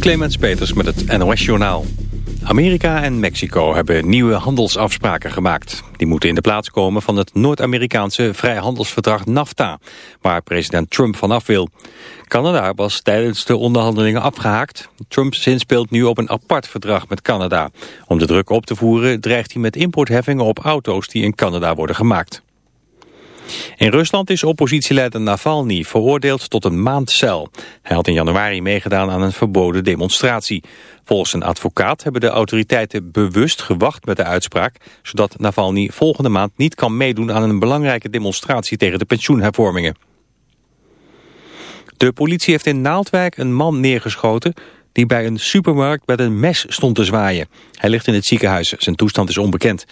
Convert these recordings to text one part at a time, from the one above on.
Clemens Peters met het NOS Journaal. Amerika en Mexico hebben nieuwe handelsafspraken gemaakt. Die moeten in de plaats komen van het Noord-Amerikaanse vrijhandelsverdrag NAFTA, waar president Trump vanaf wil. Canada was tijdens de onderhandelingen afgehaakt. Trumps zin speelt nu op een apart verdrag met Canada. Om de druk op te voeren dreigt hij met importheffingen op auto's die in Canada worden gemaakt. In Rusland is oppositieleider Navalny veroordeeld tot een maand cel. Hij had in januari meegedaan aan een verboden demonstratie. Volgens een advocaat hebben de autoriteiten bewust gewacht met de uitspraak... zodat Navalny volgende maand niet kan meedoen aan een belangrijke demonstratie tegen de pensioenhervormingen. De politie heeft in Naaldwijk een man neergeschoten die bij een supermarkt met een mes stond te zwaaien. Hij ligt in het ziekenhuis, zijn toestand is onbekend.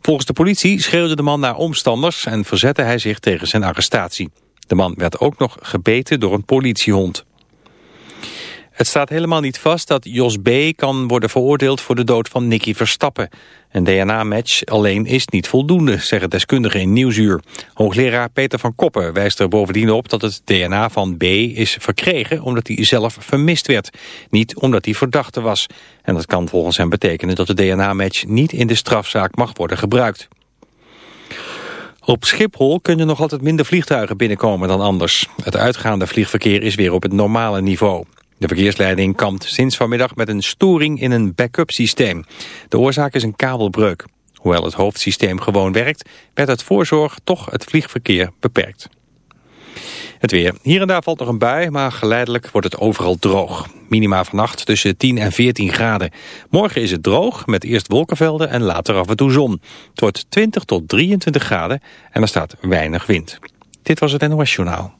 Volgens de politie schreeuwde de man naar omstanders en verzette hij zich tegen zijn arrestatie. De man werd ook nog gebeten door een politiehond. Het staat helemaal niet vast dat Jos B. kan worden veroordeeld voor de dood van Nicky Verstappen. Een DNA-match alleen is niet voldoende, zeggen deskundigen in Nieuwsuur. Hoogleraar Peter van Koppen wijst er bovendien op dat het DNA van B. is verkregen omdat hij zelf vermist werd. Niet omdat hij verdachte was. En dat kan volgens hem betekenen dat de DNA-match niet in de strafzaak mag worden gebruikt. Op Schiphol kunnen nog altijd minder vliegtuigen binnenkomen dan anders. Het uitgaande vliegverkeer is weer op het normale niveau. De verkeersleiding kampt sinds vanmiddag met een storing in een backup systeem. De oorzaak is een kabelbreuk. Hoewel het hoofdsysteem gewoon werkt, werd het voorzorg toch het vliegverkeer beperkt. Het weer. Hier en daar valt nog een bui, maar geleidelijk wordt het overal droog. Minima vannacht tussen 10 en 14 graden. Morgen is het droog, met eerst wolkenvelden en later af en toe zon. Het wordt 20 tot 23 graden en er staat weinig wind. Dit was het NOS Journaal.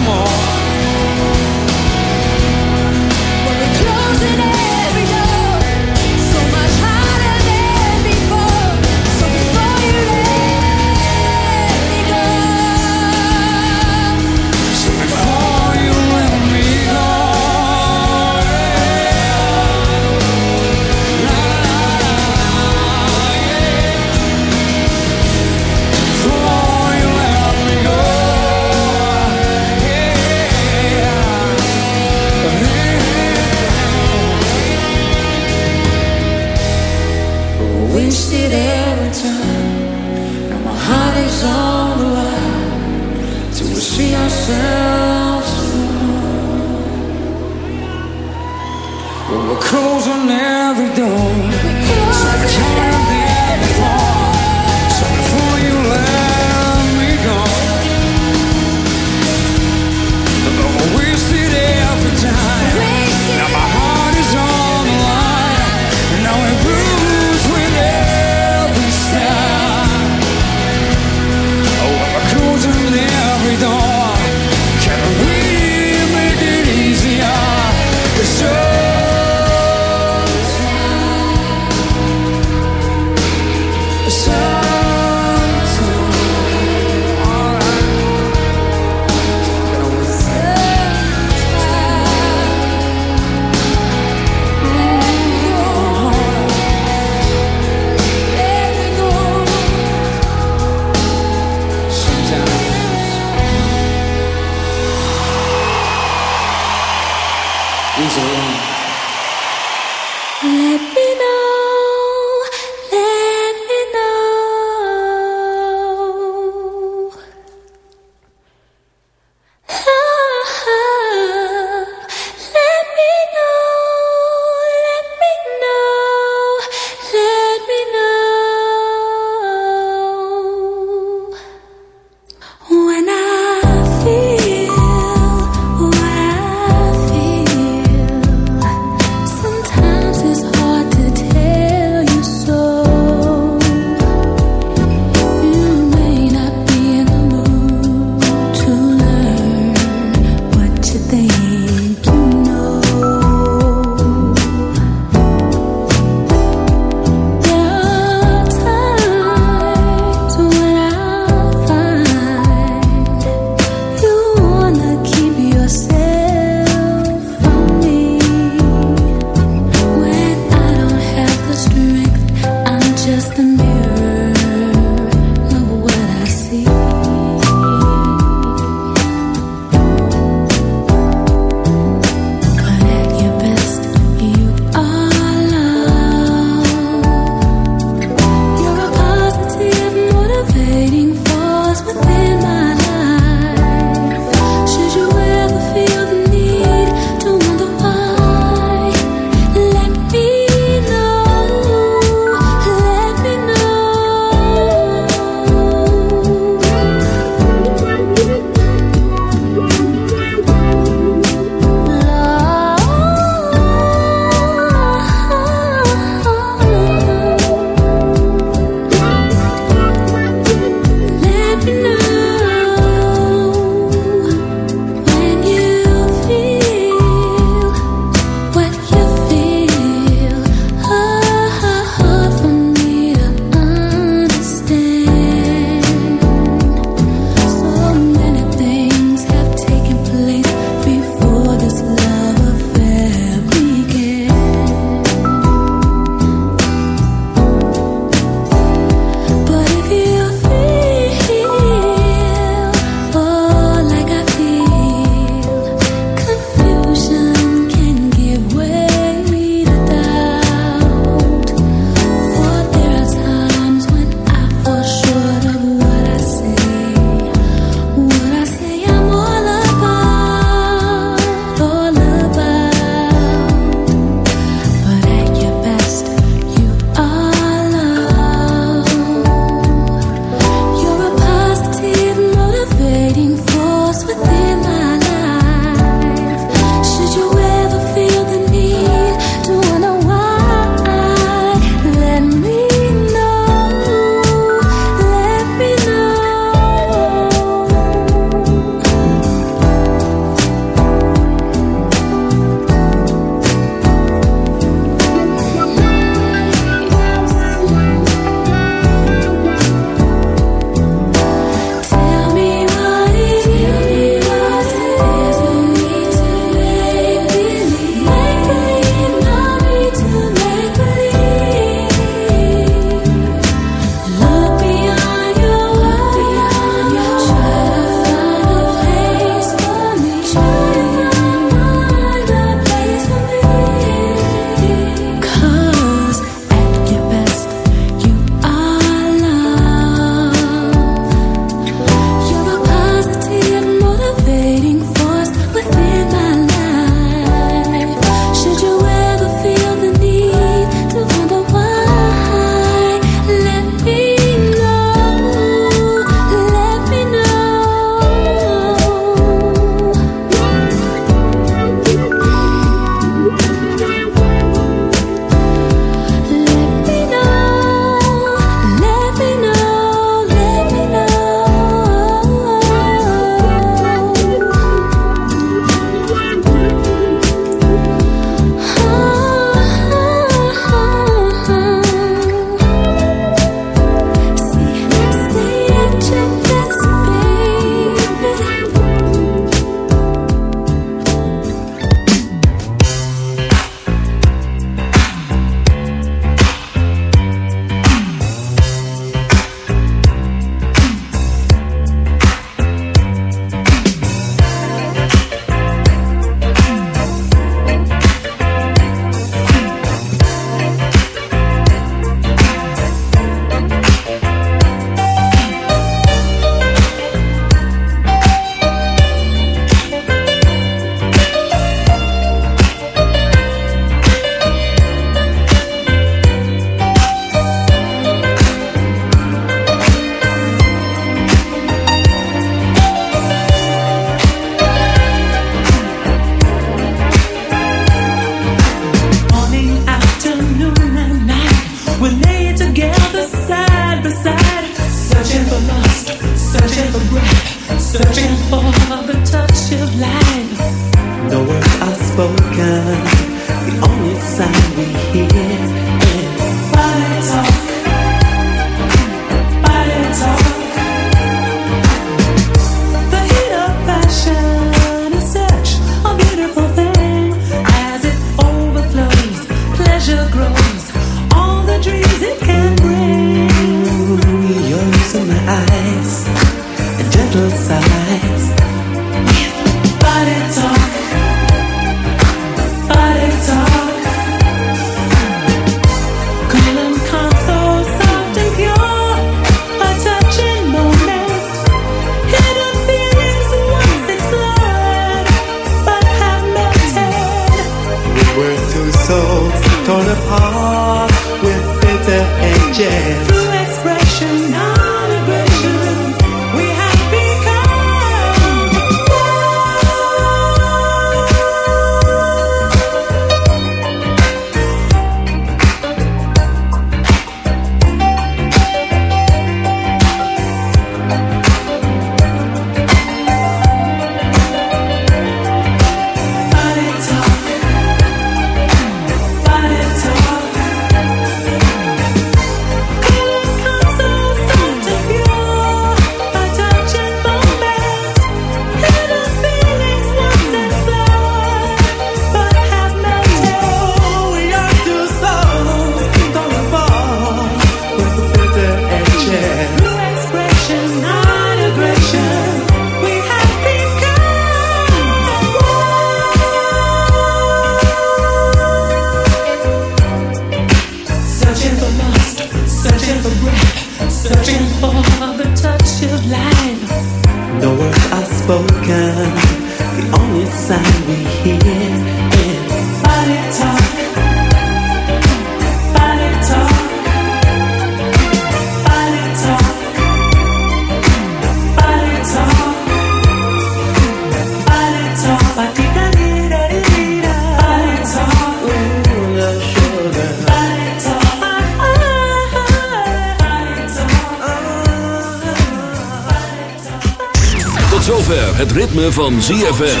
Van ZFM.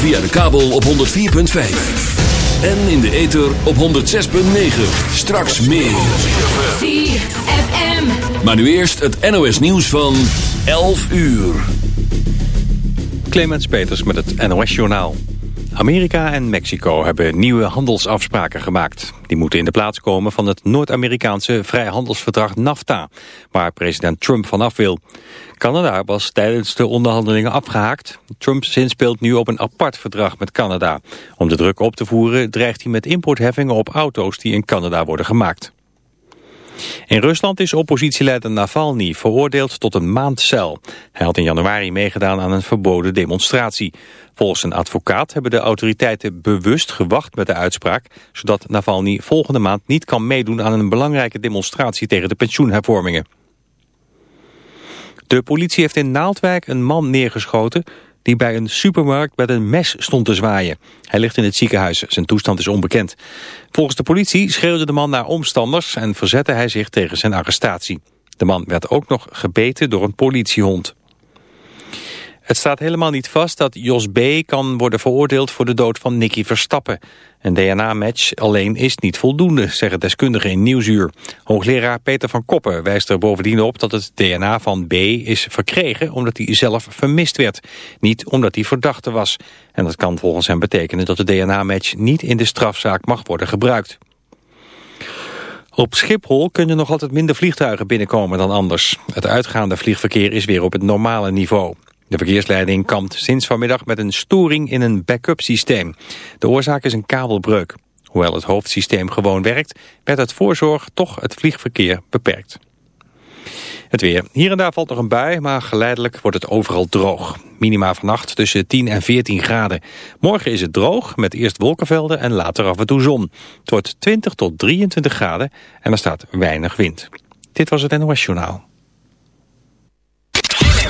Via de kabel op 104.5. En in de ether op 106.9. Straks meer. ZFM. Maar nu eerst het NOS nieuws van 11 uur. Clemens Peters met het NOS-journaal. Amerika en Mexico hebben nieuwe handelsafspraken gemaakt. Die moeten in de plaats komen van het Noord-Amerikaanse vrijhandelsverdrag NAFTA... waar president Trump vanaf wil. Canada was tijdens de onderhandelingen afgehaakt. Trump zinspeelt nu op een apart verdrag met Canada. Om de druk op te voeren dreigt hij met importheffingen op auto's die in Canada worden gemaakt. In Rusland is oppositieleider Navalny veroordeeld tot een maand cel. Hij had in januari meegedaan aan een verboden demonstratie. Volgens een advocaat hebben de autoriteiten bewust gewacht met de uitspraak... zodat Navalny volgende maand niet kan meedoen aan een belangrijke demonstratie tegen de pensioenhervormingen. De politie heeft in Naaldwijk een man neergeschoten die bij een supermarkt met een mes stond te zwaaien. Hij ligt in het ziekenhuis. Zijn toestand is onbekend. Volgens de politie schreeuwde de man naar omstanders en verzette hij zich tegen zijn arrestatie. De man werd ook nog gebeten door een politiehond. Het staat helemaal niet vast dat Jos B. kan worden veroordeeld voor de dood van Nicky Verstappen. Een DNA-match alleen is niet voldoende, zeggen deskundigen in Nieuwsuur. Hoogleraar Peter van Koppen wijst er bovendien op dat het DNA van B. is verkregen omdat hij zelf vermist werd. Niet omdat hij verdachte was. En dat kan volgens hem betekenen dat de DNA-match niet in de strafzaak mag worden gebruikt. Op Schiphol kunnen nog altijd minder vliegtuigen binnenkomen dan anders. Het uitgaande vliegverkeer is weer op het normale niveau. De verkeersleiding kampt sinds vanmiddag met een storing in een backup systeem. De oorzaak is een kabelbreuk. Hoewel het hoofdsysteem gewoon werkt, werd uit voorzorg toch het vliegverkeer beperkt. Het weer. Hier en daar valt nog een bui, maar geleidelijk wordt het overal droog. Minima vannacht tussen 10 en 14 graden. Morgen is het droog, met eerst wolkenvelden en later af en toe zon. Het wordt 20 tot 23 graden en er staat weinig wind. Dit was het NOS Journaal.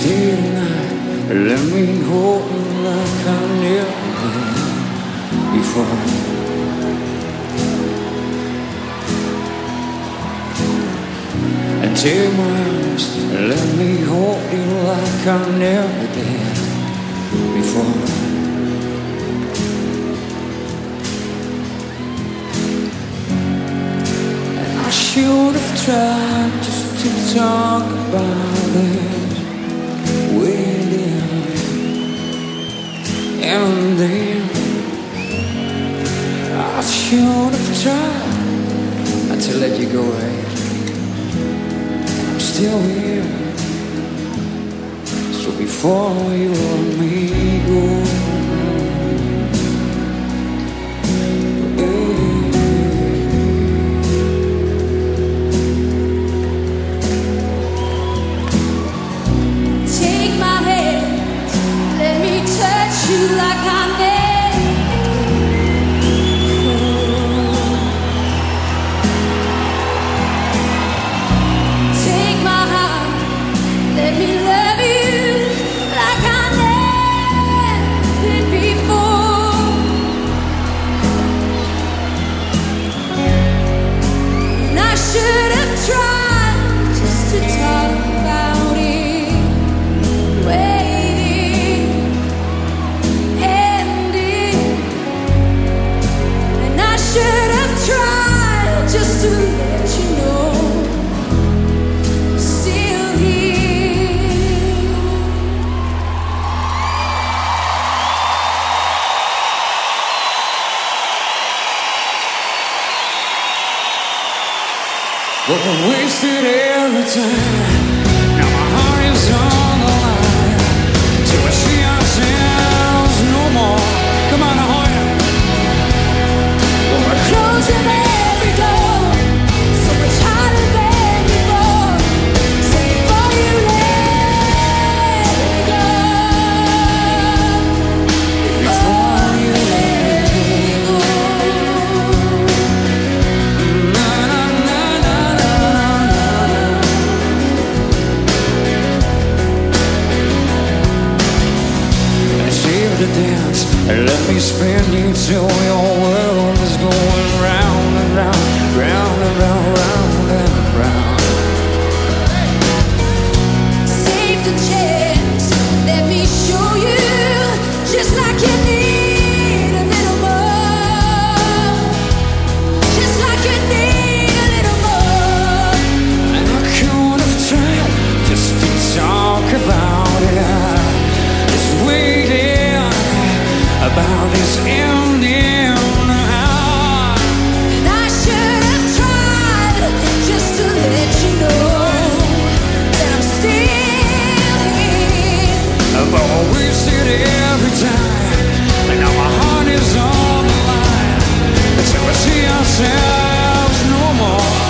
Stay tonight. Let me hold you like I never did before. And take my arms, let me hold you like I never did before. And I should have tried just to talk about Then I should have tried not to let you go ahead. I'm still here. So before you let me go. But we wasted every time. Now my heart is on the line. Till see ourselves no more. Come on, Ahoy. We're closing every Let me spin you till your world is going round and round, round and round, round and round. Save the chance. About this ending. And I should have tried just to let you know that I'm still here. But I wasted every time. And now my heart is on the line. Until see ourselves no more.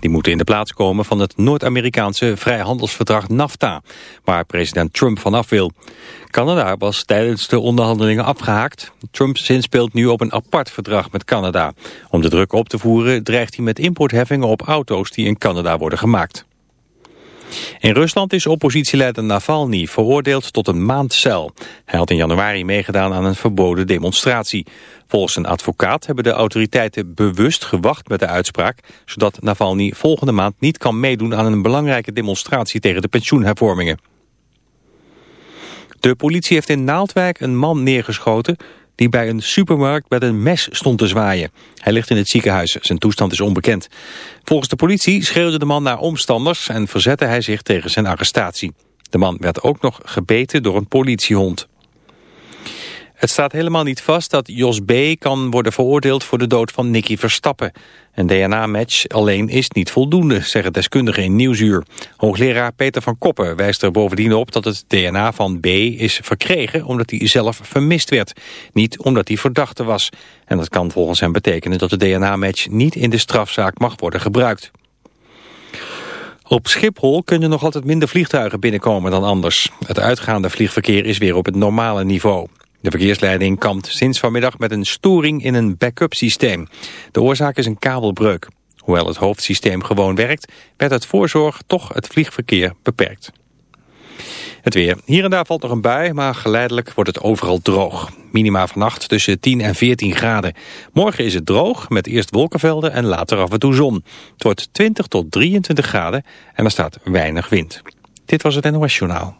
Die moeten in de plaats komen van het Noord-Amerikaanse vrijhandelsverdrag NAFTA... waar president Trump vanaf wil. Canada was tijdens de onderhandelingen afgehaakt. Trump zinspeelt nu op een apart verdrag met Canada. Om de druk op te voeren dreigt hij met importheffingen op auto's die in Canada worden gemaakt. In Rusland is oppositieleider Navalny veroordeeld tot een maand cel. Hij had in januari meegedaan aan een verboden demonstratie. Volgens een advocaat hebben de autoriteiten bewust gewacht met de uitspraak... zodat Navalny volgende maand niet kan meedoen aan een belangrijke demonstratie tegen de pensioenhervormingen. De politie heeft in Naaldwijk een man neergeschoten die bij een supermarkt met een mes stond te zwaaien. Hij ligt in het ziekenhuis. Zijn toestand is onbekend. Volgens de politie schreeuwde de man naar omstanders en verzette hij zich tegen zijn arrestatie. De man werd ook nog gebeten door een politiehond. Het staat helemaal niet vast dat Jos B. kan worden veroordeeld voor de dood van Nicky Verstappen. Een DNA-match alleen is niet voldoende, zeggen deskundigen in Nieuwsuur. Hoogleraar Peter van Koppen wijst er bovendien op dat het DNA van B. is verkregen omdat hij zelf vermist werd. Niet omdat hij verdachte was. En dat kan volgens hem betekenen dat de DNA-match niet in de strafzaak mag worden gebruikt. Op Schiphol kunnen nog altijd minder vliegtuigen binnenkomen dan anders. Het uitgaande vliegverkeer is weer op het normale niveau. De verkeersleiding kampt sinds vanmiddag met een storing in een backup systeem. De oorzaak is een kabelbreuk. Hoewel het hoofdsysteem gewoon werkt, werd uit voorzorg toch het vliegverkeer beperkt. Het weer. Hier en daar valt nog een bui, maar geleidelijk wordt het overal droog. Minima vannacht tussen 10 en 14 graden. Morgen is het droog, met eerst wolkenvelden en later af en toe zon. Het wordt 20 tot 23 graden en er staat weinig wind. Dit was het NOS Journaal.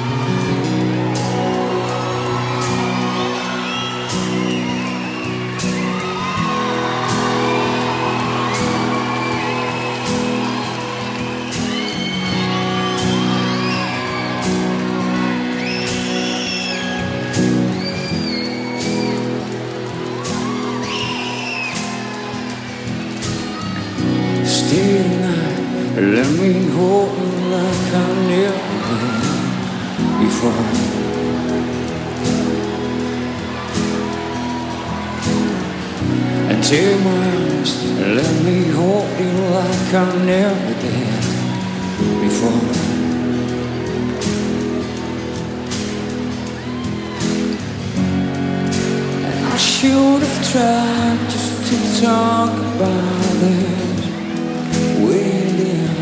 I'm never been before. And I should have tried just to talk about it with him.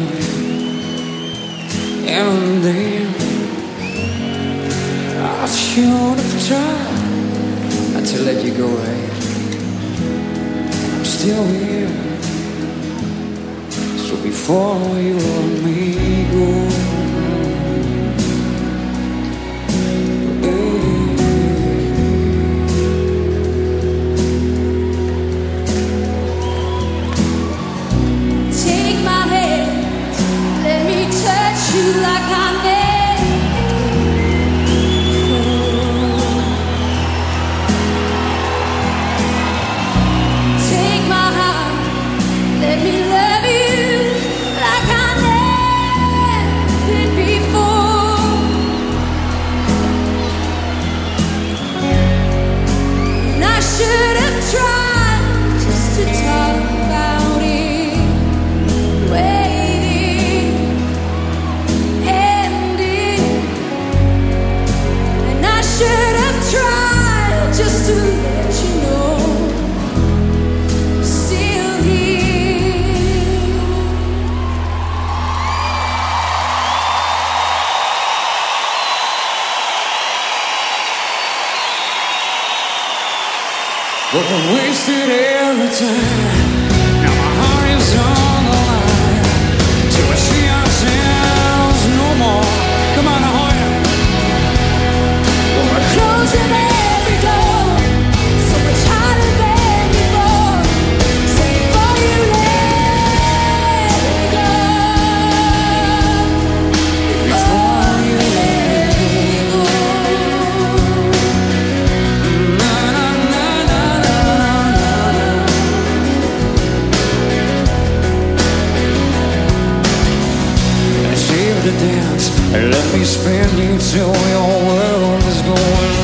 And then I should have tried not to let you go away. I'm still here before we were meet. to dance. Let me spin you till your world is going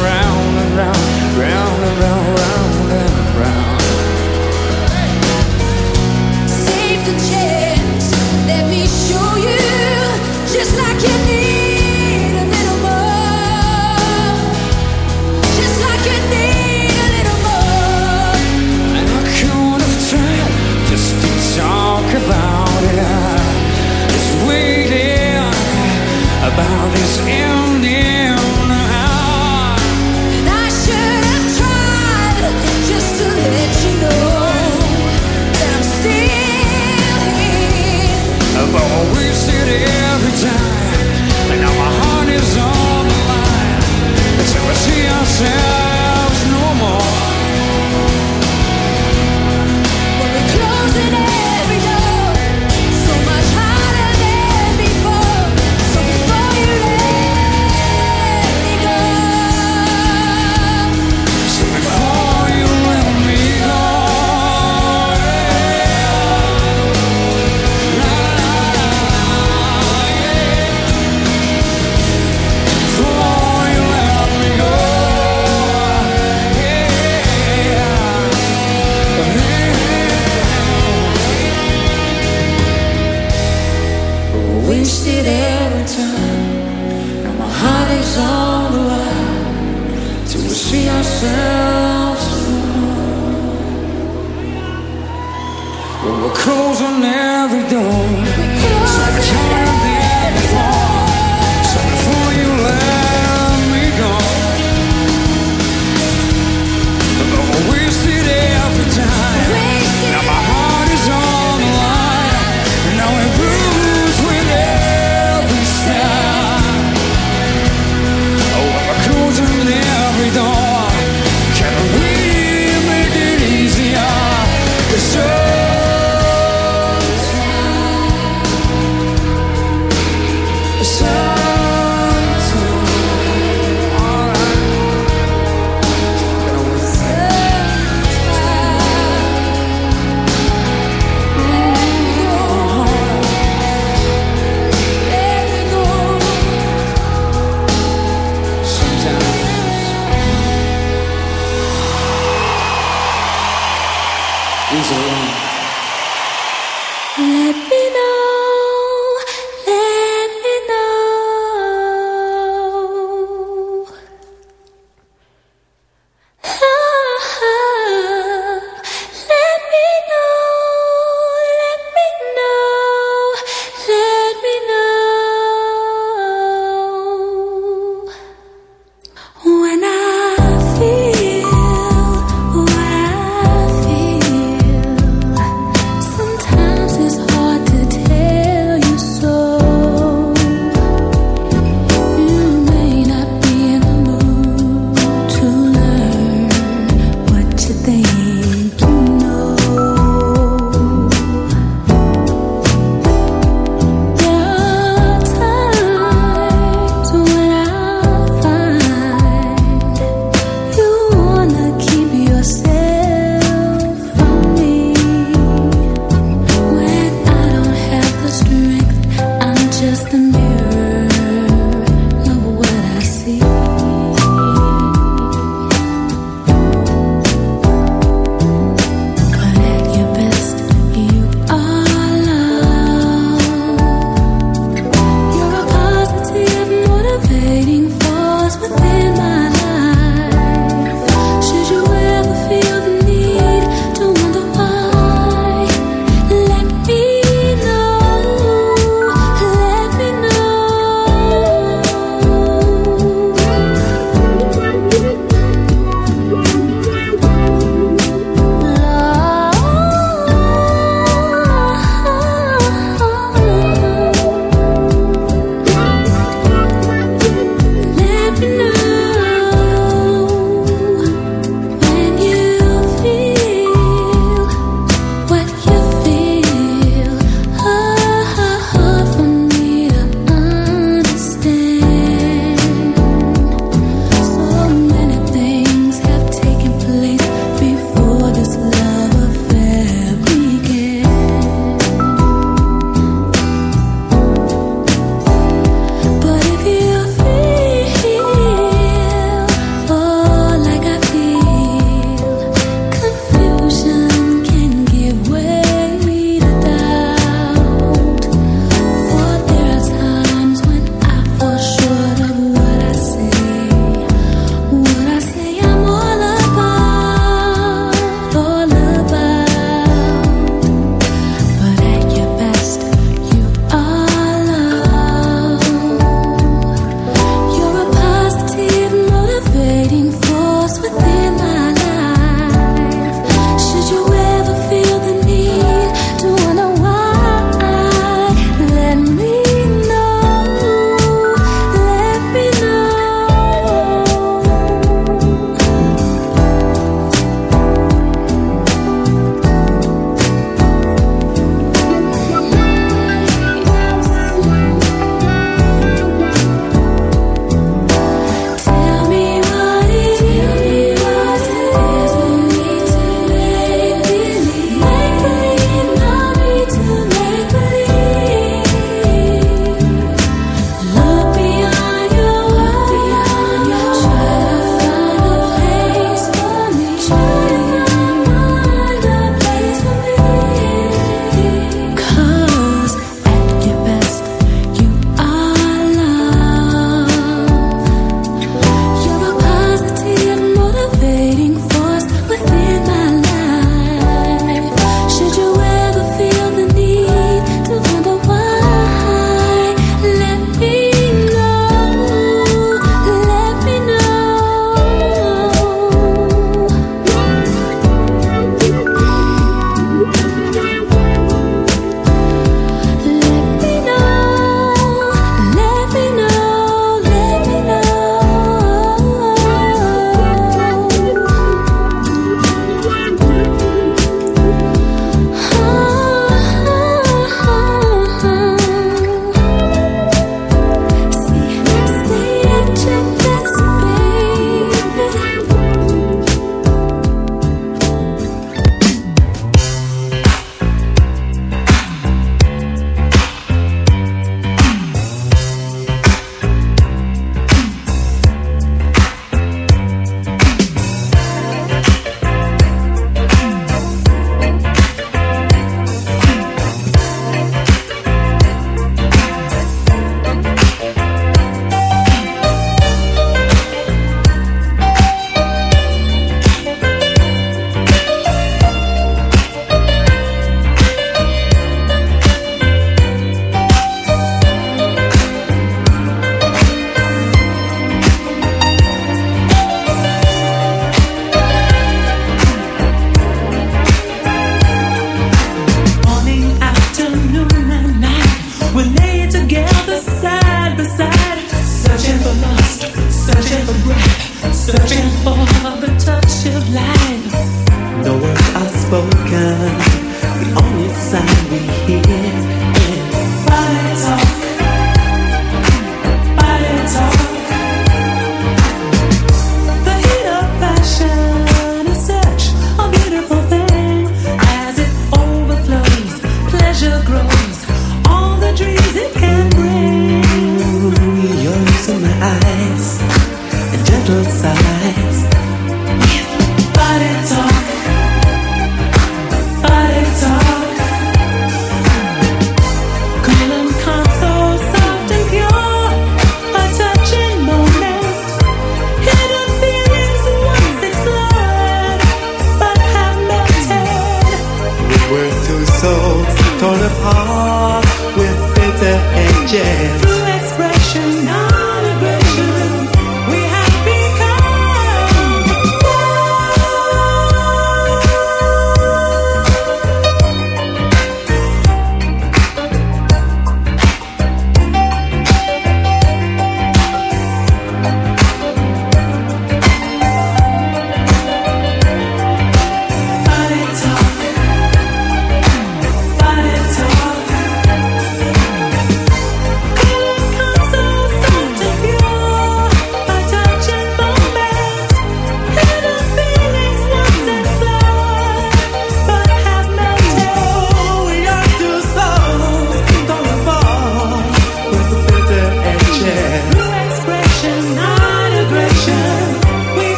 now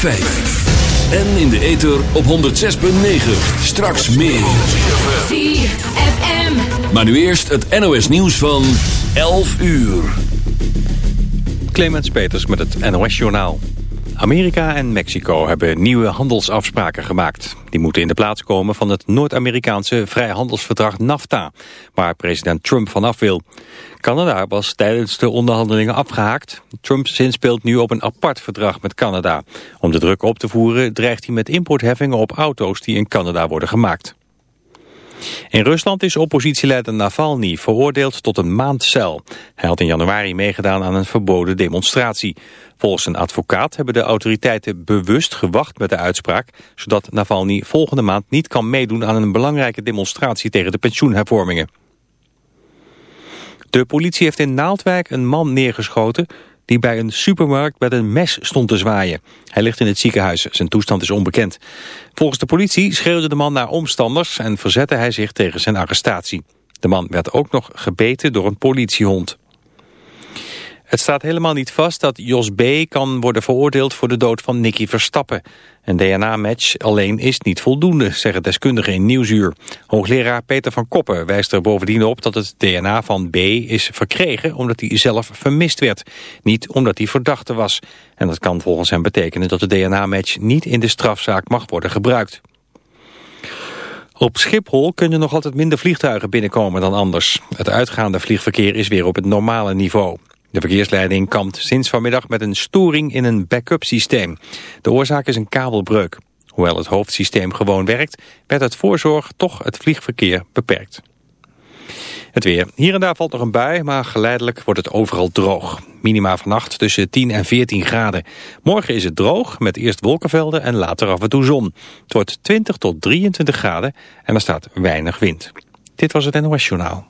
104.5. En in de ether op 106.9. Straks meer. ZFM. Maar nu eerst het NOS nieuws van 11 uur. Clemens Peters met het NOS-journaal. Amerika en Mexico hebben nieuwe handelsafspraken gemaakt. Die moeten in de plaats komen van het Noord-Amerikaanse vrijhandelsverdrag NAFTA... waar president Trump vanaf wil. Canada was tijdens de onderhandelingen afgehaakt. Trump zinspeelt nu op een apart verdrag met Canada. Om de druk op te voeren dreigt hij met importheffingen op auto's die in Canada worden gemaakt. In Rusland is oppositieleider Navalny veroordeeld tot een maand cel. Hij had in januari meegedaan aan een verboden demonstratie. Volgens een advocaat hebben de autoriteiten bewust gewacht met de uitspraak... zodat Navalny volgende maand niet kan meedoen aan een belangrijke demonstratie tegen de pensioenhervormingen. De politie heeft in Naaldwijk een man neergeschoten die bij een supermarkt met een mes stond te zwaaien. Hij ligt in het ziekenhuis, zijn toestand is onbekend. Volgens de politie schreeuwde de man naar omstanders en verzette hij zich tegen zijn arrestatie. De man werd ook nog gebeten door een politiehond. Het staat helemaal niet vast dat Jos B. kan worden veroordeeld voor de dood van Nicky Verstappen. Een DNA-match alleen is niet voldoende, zeggen deskundigen in Nieuwsuur. Hoogleraar Peter van Koppen wijst er bovendien op dat het DNA van B. is verkregen omdat hij zelf vermist werd. Niet omdat hij verdachte was. En dat kan volgens hem betekenen dat de DNA-match niet in de strafzaak mag worden gebruikt. Op Schiphol kunnen nog altijd minder vliegtuigen binnenkomen dan anders. Het uitgaande vliegverkeer is weer op het normale niveau. De verkeersleiding kampt sinds vanmiddag met een storing in een backup systeem. De oorzaak is een kabelbreuk. Hoewel het hoofdsysteem gewoon werkt, werd uit voorzorg toch het vliegverkeer beperkt. Het weer. Hier en daar valt nog een bui, maar geleidelijk wordt het overal droog. Minima vannacht tussen 10 en 14 graden. Morgen is het droog, met eerst wolkenvelden en later af en toe zon. Het wordt 20 tot 23 graden en er staat weinig wind. Dit was het NOS Journaal.